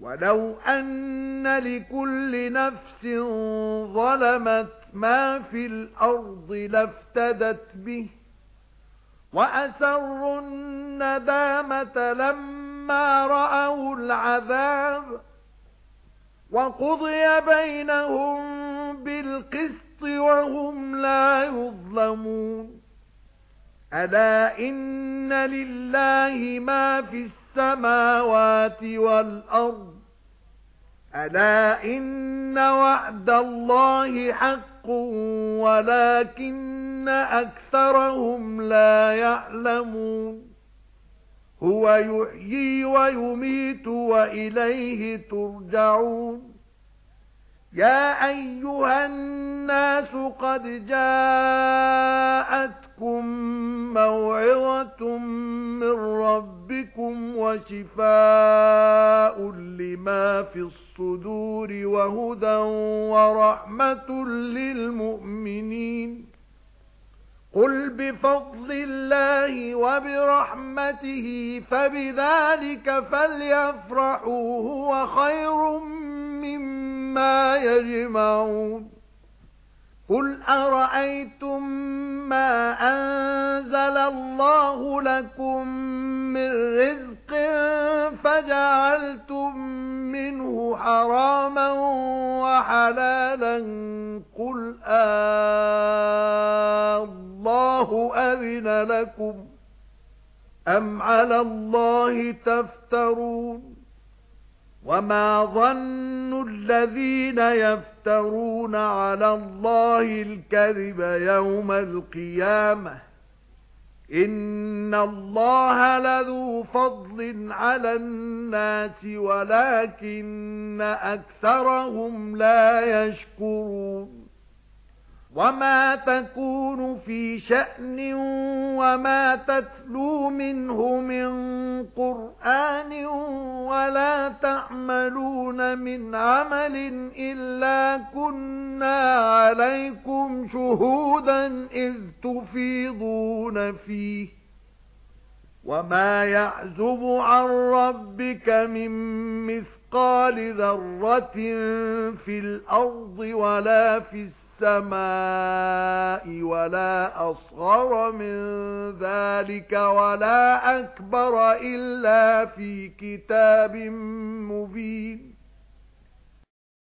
وَلَوْ أَنَّ لِكُلِّ نَفْسٍ ظَلَمَتْ مَا فِي الْأَرْضِ لَافْتَدَتْ بِهِ وَأَسَرُّوا النَّدَامَةَ لَمَّا رَأَوُا الْعَذَابَ وَقُضِيَ بَيْنَهُم بِالْقِسْطِ وَهُمْ لَا يُظْلَمُونَ أَلَا إِنَّ لِلَّهِ مَا فِي السَّمَاوَاتِ وَالْأَرْضِ. أَلَا إِنَّ وَعْدَ اللَّهِ حَقٌّ وَلَكِنَّ أَكْثَرَهُمْ لَا يَعْلَمُونَ. هُوَ يُحْيِي وَيُمِيتُ وَإِلَيْهِ تُرْجَعُونَ. يَا أَيُّهَا النَّاسُ قَدْ جَاءَتْكُمْ رَبِّكُمْ وَشِفَاءٌ لِمَا فِي الصُّدُورِ وَهُدًى وَرَحْمَةٌ لِلْمُؤْمِنِينَ قُلْ بِفَضْلِ اللَّهِ وَبِرَحْمَتِهِ فَبِذَلِكَ فَلْيَفْرَحُوا هُوَ خَيْرٌ مِّمَّا يَجْمَعُونَ قُلْ أَرَأَيْتُم مَّا أَنزَلَ اللَّهُ لَكُم مِّن رِّزْقٍ فَجَعَلْتُم مِّنْهُ حَرَامًا وَحَلَالًا. قُلْ اللَّهُ أَذِنَ لَكُمْ أَمْ عَلَى اللَّهِ تَفْتَرُونَ؟ وَمَا ظَنُّ الَّذِينَ يَفْتَرُونَ عَلَى اللَّهِ الْكَذِبَ يَوْمَ الْقِيَامَةِ؟ إِنَّ اللَّهَ لَذُو فَضْلٍ عَلَى النَّاسِ وَلَكِنَّ أَكْثَرَهُمْ لَا يَشْكُرُونَ وَمَا تَكُونُ فِي شَأْنٍ وَمَا تَتْلُو مِنْهُ مِنْ قُرْآنٍ وَلَا تَعْمَلُونَ مِنْ عَمَلٍ إِلَّا كُنَّا عَلَيْكُمْ شُهُودًا إِذْ تُفِيضُونَ فِيهِ وَمَا يَعْزُبُ عَن رَّبِّكَ مِن مِّثْقَالِ ذَرَّةٍ فِي الْأَرْضِ وَلَا فِي السَّمَاءِ وَلَا أَصْغَرَ مِنْ ذَلِكَ وَلَا أَكْبَرَ إِلَّا فِي كِتَابٍ مُبِينٍ